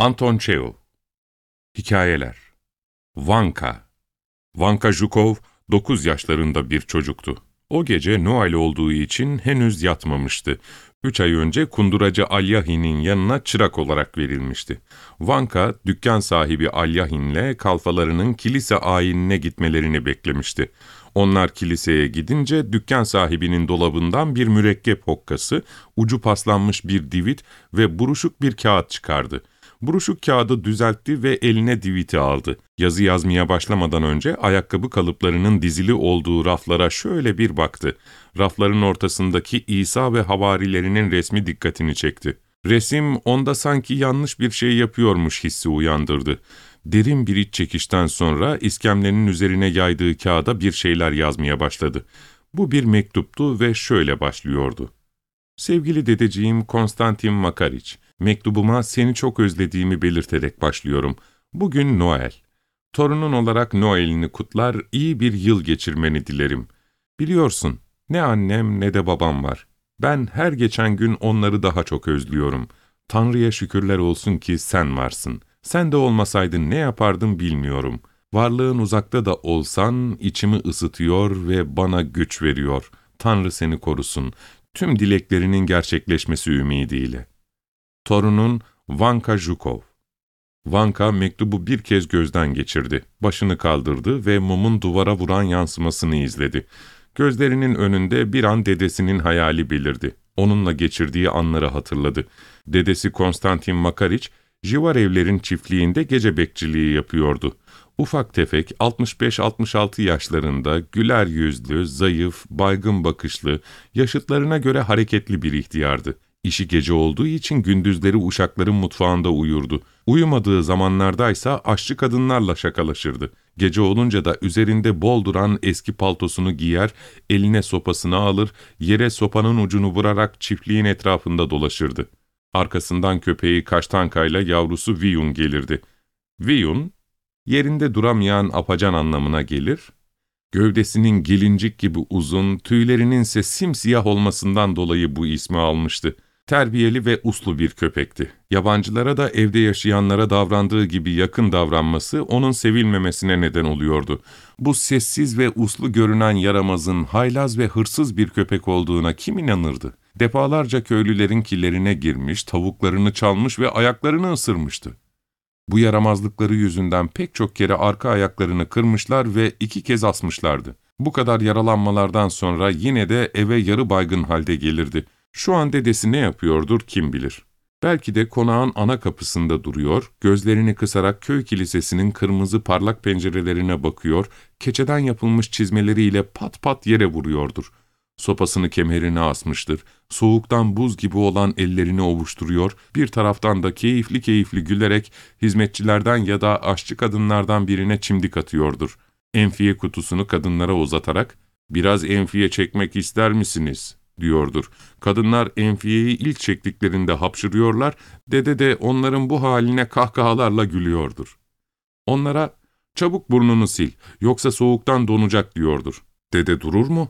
Anton Çehov Hikayeler Vanka Vanka Zhukov 9 yaşlarında bir çocuktu. O gece Noel olduğu için henüz yatmamıştı. Üç ay önce kunduracı Alyahin'in yanına çırak olarak verilmişti. Vanka, dükkan sahibi Alyahin'le kalfalarının kilise ayinine gitmelerini beklemişti. Onlar kiliseye gidince dükkan sahibinin dolabından bir mürekkep hokkası, ucu paslanmış bir divit ve buruşuk bir kağıt çıkardı. Buruşuk kağıdı düzeltti ve eline diviti aldı. Yazı yazmaya başlamadan önce ayakkabı kalıplarının dizili olduğu raflara şöyle bir baktı. Rafların ortasındaki İsa ve havarilerinin resmi dikkatini çekti. Resim onda sanki yanlış bir şey yapıyormuş hissi uyandırdı. Derin bir iç çekişten sonra iskemlenin üzerine yaydığı kağıda bir şeyler yazmaya başladı. Bu bir mektuptu ve şöyle başlıyordu. Sevgili dedeciğim Konstantin Makariç, mektubuma seni çok özlediğimi belirterek başlıyorum. Bugün Noel. Torunun olarak Noel'ini kutlar, iyi bir yıl geçirmeni dilerim. Biliyorsun, ne annem ne de babam var. Ben her geçen gün onları daha çok özlüyorum. Tanrı'ya şükürler olsun ki sen varsın. Sen de olmasaydın ne yapardım bilmiyorum. Varlığın uzakta da olsan içimi ısıtıyor ve bana güç veriyor. Tanrı seni korusun. Tüm dileklerinin gerçekleşmesi ümidiyle. Torunun Vanka Zhukov Vanka mektubu bir kez gözden geçirdi. Başını kaldırdı ve mumun duvara vuran yansımasını izledi. Gözlerinin önünde bir an dedesinin hayali belirdi. Onunla geçirdiği anları hatırladı. Dedesi Konstantin Makariç, Jivar evlerin çiftliğinde gece bekçiliği yapıyordu. Ufak tefek, 65-66 yaşlarında, güler yüzlü, zayıf, baygın bakışlı, yaşıtlarına göre hareketli bir ihtiyardı. İşi gece olduğu için gündüzleri uşakların mutfağında uyurdu. Uyumadığı zamanlardaysa aşçı kadınlarla şakalaşırdı. Gece olunca da üzerinde bol duran eski paltosunu giyer, eline sopasını alır, yere sopanın ucunu vurarak çiftliğin etrafında dolaşırdı. Arkasından köpeği Kaştanka'yla yavrusu Viyun gelirdi. Viyun, yerinde duramayan apacan anlamına gelir, gövdesinin gelincik gibi uzun, tüylerinin ise simsiyah olmasından dolayı bu ismi almıştı. Terbiyeli ve uslu bir köpekti. Yabancılara da evde yaşayanlara davrandığı gibi yakın davranması onun sevilmemesine neden oluyordu. Bu sessiz ve uslu görünen yaramazın haylaz ve hırsız bir köpek olduğuna kim inanırdı? Defalarca köylülerin killerine girmiş, tavuklarını çalmış ve ayaklarını ısırmıştı. Bu yaramazlıkları yüzünden pek çok kere arka ayaklarını kırmışlar ve iki kez asmışlardı. Bu kadar yaralanmalardan sonra yine de eve yarı baygın halde gelirdi. Şu an dedesi ne yapıyordur kim bilir. Belki de konağın ana kapısında duruyor, gözlerini kısarak köy kilisesinin kırmızı parlak pencerelerine bakıyor, keçeden yapılmış çizmeleriyle pat pat yere vuruyordur. Sopasını kemerine asmıştır, soğuktan buz gibi olan ellerini ovuşturuyor, bir taraftan da keyifli keyifli gülerek hizmetçilerden ya da aşçı kadınlardan birine çimdik atıyordur. Enfiye kutusunu kadınlara uzatarak, ''Biraz enfiye çekmek ister misiniz?'' Diyordur. Kadınlar enfiyeyi ilk çektiklerinde hapşırıyorlar, dede de onların bu haline kahkahalarla gülüyordur. Onlara çabuk burnunu sil yoksa soğuktan donacak diyordur. Dede durur mu?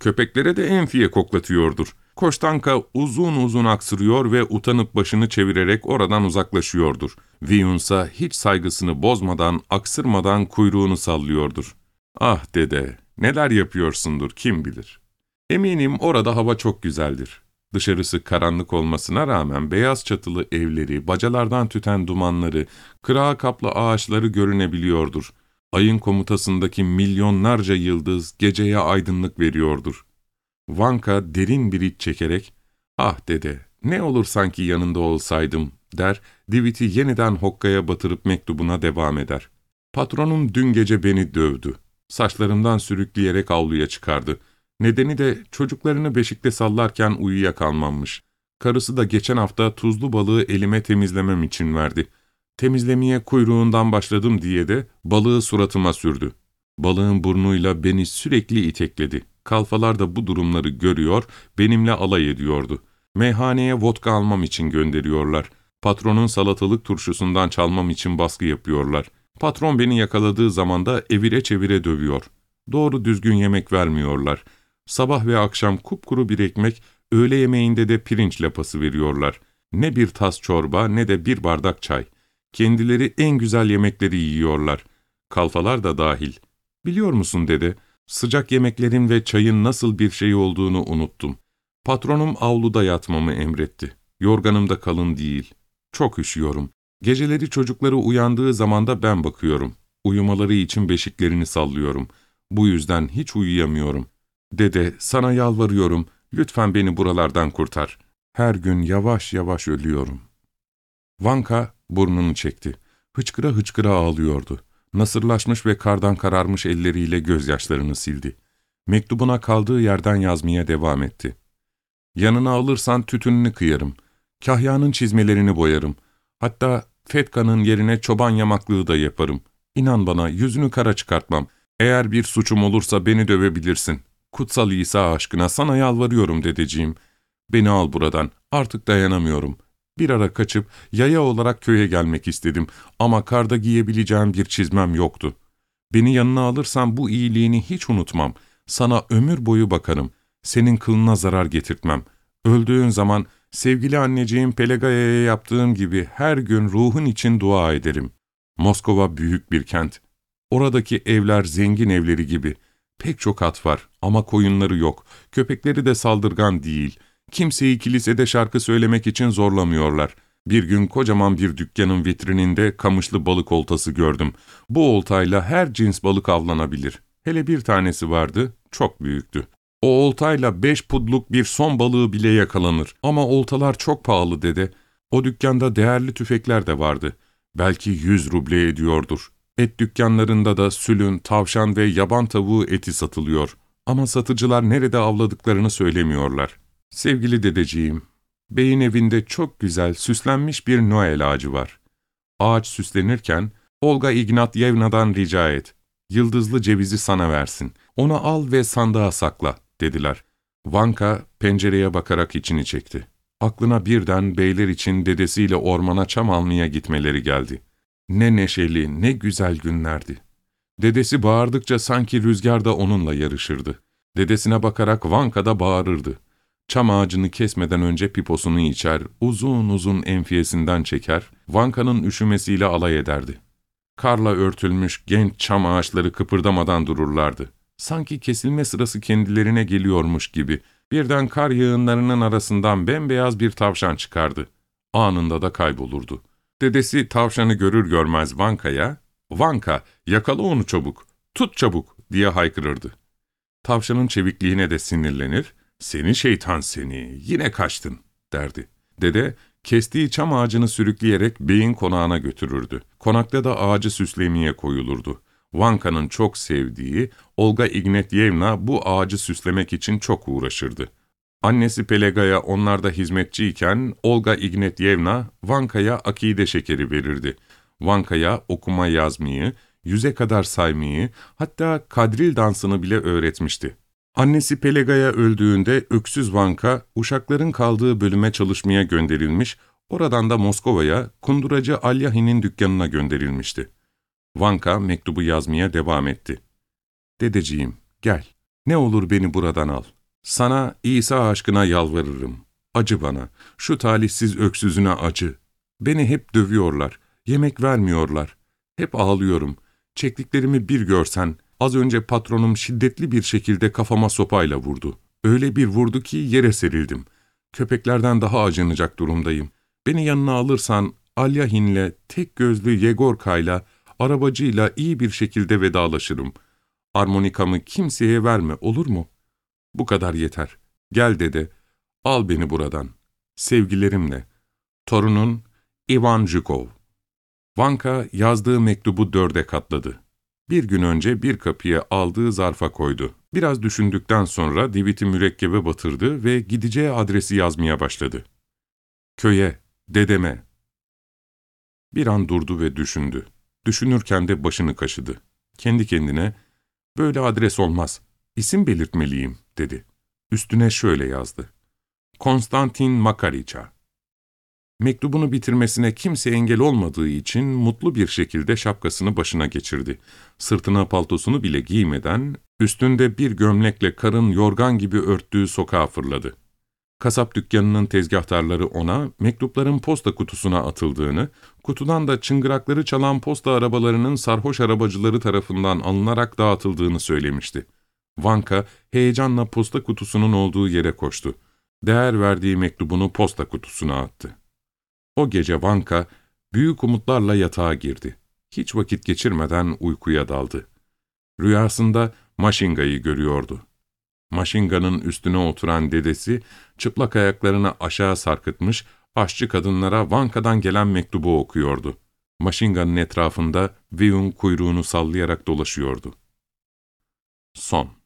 Köpeklere de enfiye koklatıyordur. Koştanka uzun uzun aksırıyor ve utanıp başını çevirerek oradan uzaklaşıyordur. Viyunsa hiç saygısını bozmadan, aksırmadan kuyruğunu sallıyordur. Ah dede, neler yapıyorsundur kim bilir.'' Eminim orada hava çok güzeldir. Dışarısı karanlık olmasına rağmen beyaz çatılı evleri, bacalardan tüten dumanları, kırağa kaplı ağaçları görünebiliyordur. Ayın komutasındaki milyonlarca yıldız geceye aydınlık veriyordur. Vanka derin bir iç çekerek, ''Ah dede, ne olur sanki yanında olsaydım.'' der, Divit'i yeniden hokkaya batırıp mektubuna devam eder. ''Patronum dün gece beni dövdü. Saçlarımdan sürükleyerek avluya çıkardı.'' Nedeni de çocuklarını beşikte sallarken uyuyakalmamış. Karısı da geçen hafta tuzlu balığı elime temizlemem için verdi. Temizlemeye kuyruğundan başladım diye de balığı suratıma sürdü. Balığın burnuyla beni sürekli itekledi. Kalfalar da bu durumları görüyor, benimle alay ediyordu. Meyhaneye vodka almam için gönderiyorlar. Patronun salatalık turşusundan çalmam için baskı yapıyorlar. Patron beni yakaladığı zaman da evire çevire dövüyor. Doğru düzgün yemek vermiyorlar.'' Sabah ve akşam kupkuru bir ekmek, öğle yemeğinde de pirinç lapası veriyorlar. Ne bir tas çorba ne de bir bardak çay. Kendileri en güzel yemekleri yiyorlar. Kalfalar da dahil. Biliyor musun dede, sıcak yemeklerin ve çayın nasıl bir şey olduğunu unuttum. Patronum avluda yatmamı emretti. Yorganım da kalın değil. Çok üşüyorum. Geceleri çocukları uyandığı zaman da ben bakıyorum. Uyumaları için beşiklerini sallıyorum. Bu yüzden hiç uyuyamıyorum. Dede, sana yalvarıyorum. Lütfen beni buralardan kurtar. Her gün yavaş yavaş ölüyorum. Vanka burnunu çekti. Hıçkıra hıçkıra ağlıyordu. Nasırlaşmış ve kardan kararmış elleriyle gözyaşlarını sildi. Mektubuna kaldığı yerden yazmaya devam etti. Yanına alırsan tütününü kıyarım. Kahya'nın çizmelerini boyarım. Hatta Fetka'nın yerine çoban yamaklığı da yaparım. İnan bana yüzünü kara çıkartmam. Eğer bir suçum olursa beni dövebilirsin. Kutsal İsa aşkına sana yalvarıyorum dedeciğim. Beni al buradan. Artık dayanamıyorum. Bir ara kaçıp yaya olarak köye gelmek istedim ama karda giyebileceğim bir çizmem yoktu. Beni yanına alırsan bu iyiliğini hiç unutmam. Sana ömür boyu bakarım. Senin kılına zarar getirtmem. Öldüğün zaman sevgili anneciğim Pelegaya'ya yaptığım gibi her gün ruhun için dua ederim. Moskova büyük bir kent. Oradaki evler zengin evleri gibi. Pek çok at var ama koyunları yok. Köpekleri de saldırgan değil. Kimseyi kilisede şarkı söylemek için zorlamıyorlar. Bir gün kocaman bir dükkanın vitrininde kamışlı balık oltası gördüm. Bu oltayla her cins balık avlanabilir. Hele bir tanesi vardı, çok büyüktü. O oltayla beş pudluk bir son balığı bile yakalanır. Ama oltalar çok pahalı dede. O dükkanda değerli tüfekler de vardı. Belki yüz ruble ediyordur. Et dükkanlarında da sülün, tavşan ve yaban tavuğu eti satılıyor. Ama satıcılar nerede avladıklarını söylemiyorlar. Sevgili dedeciğim, beyin evinde çok güzel süslenmiş bir Noel ağacı var. Ağaç süslenirken, Olga Ignatyevna'dan rica et. Yıldızlı cevizi sana versin. Onu al ve sandığa sakla, dediler. Vanka pencereye bakarak içini çekti. Aklına birden beyler için dedesiyle ormana çam almaya gitmeleri geldi. Ne neşeli, ne güzel günlerdi. Dedesi bağırdıkça sanki rüzgar da onunla yarışırdı. Dedesine bakarak Vanka da bağırırdı. Çam ağacını kesmeden önce piposunu içer, uzun uzun enfiyesinden çeker, Vanka'nın üşümesiyle alay ederdi. Karla örtülmüş genç çam ağaçları kıpırdamadan dururlardı. Sanki kesilme sırası kendilerine geliyormuş gibi. Birden kar yığınlarının arasından bembeyaz bir tavşan çıkardı. Anında da kaybolurdu. Dedesi tavşanı görür görmez Vanka'ya, ''Vanka, yakala onu çabuk, tut çabuk!'' diye haykırırdı. Tavşanın çevikliğine de sinirlenir, ''Seni şeytan seni, yine kaçtın.'' derdi. Dede, kestiği çam ağacını sürükleyerek beyin konağına götürürdü. Konakta da ağacı süslemeye koyulurdu. Vanka'nın çok sevdiği Olga Ignatyevna bu ağacı süslemek için çok uğraşırdı. Annesi Pelegaya onlarda hizmetçiyken Olga Ignatyevna Vanka'ya akide şekeri verirdi. Vanka'ya okuma yazmayı, yüze kadar saymayı, hatta kadril dansını bile öğretmişti. Annesi Pelegaya öldüğünde öksüz Vanka, uşakların kaldığı bölüme çalışmaya gönderilmiş, oradan da Moskova'ya kunduracı Alyahin'in dükkanına gönderilmişti. Vanka mektubu yazmaya devam etti. Dedeciğim, gel. Ne olur beni buradan al. Sana İsa aşkına yalvarırım. Acı bana. Şu talihsiz öksüzüne acı. Beni hep dövüyorlar. Yemek vermiyorlar. Hep ağlıyorum. Çektiklerimi bir görsen, az önce patronum şiddetli bir şekilde kafama sopayla vurdu. Öyle bir vurdu ki yere serildim. Köpeklerden daha acınacak durumdayım. Beni yanına alırsan Alyahin'le, tek gözlü Yegorka'yla, arabacıyla iyi bir şekilde vedalaşırım. Armonikamı kimseye verme, olur mu? Bu kadar yeter. Gel dede, al beni buradan. Sevgilerimle. Torunun Ivan Zhukov. Vanka yazdığı mektubu dörde katladı. Bir gün önce bir kapıya aldığı zarfa koydu. Biraz düşündükten sonra diviti mürekkebe batırdı ve gideceği adresi yazmaya başladı. Köye, dedeme. Bir an durdu ve düşündü. Düşünürken de başını kaşıdı. Kendi kendine, böyle adres olmaz, isim belirtmeliyim, dedi. Üstüne şöyle yazdı. Konstantin Makariça. Mektubunu bitirmesine kimse engel olmadığı için mutlu bir şekilde şapkasını başına geçirdi. Sırtına paltosunu bile giymeden, üstünde bir gömlekle karın yorgan gibi örttüğü sokağa fırladı. Kasap dükkanının tezgahtarları ona mektupların posta kutusuna atıldığını, kutudan da çıngırakları çalan posta arabalarının sarhoş arabacıları tarafından alınarak dağıtıldığını söylemişti. Vanka heyecanla posta kutusunun olduğu yere koştu. Değer verdiği mektubunu posta kutusuna attı. O gece Vanka büyük umutlarla yatağa girdi. Hiç vakit geçirmeden uykuya daldı. Rüyasında Maşinga'yı görüyordu. Maşinga'nın üstüne oturan dedesi, çıplak ayaklarını aşağı sarkıtmış, aşçı kadınlara Vanka'dan gelen mektubu okuyordu. Maşinga'nın etrafında Viyun kuyruğunu sallayarak dolaşıyordu. Son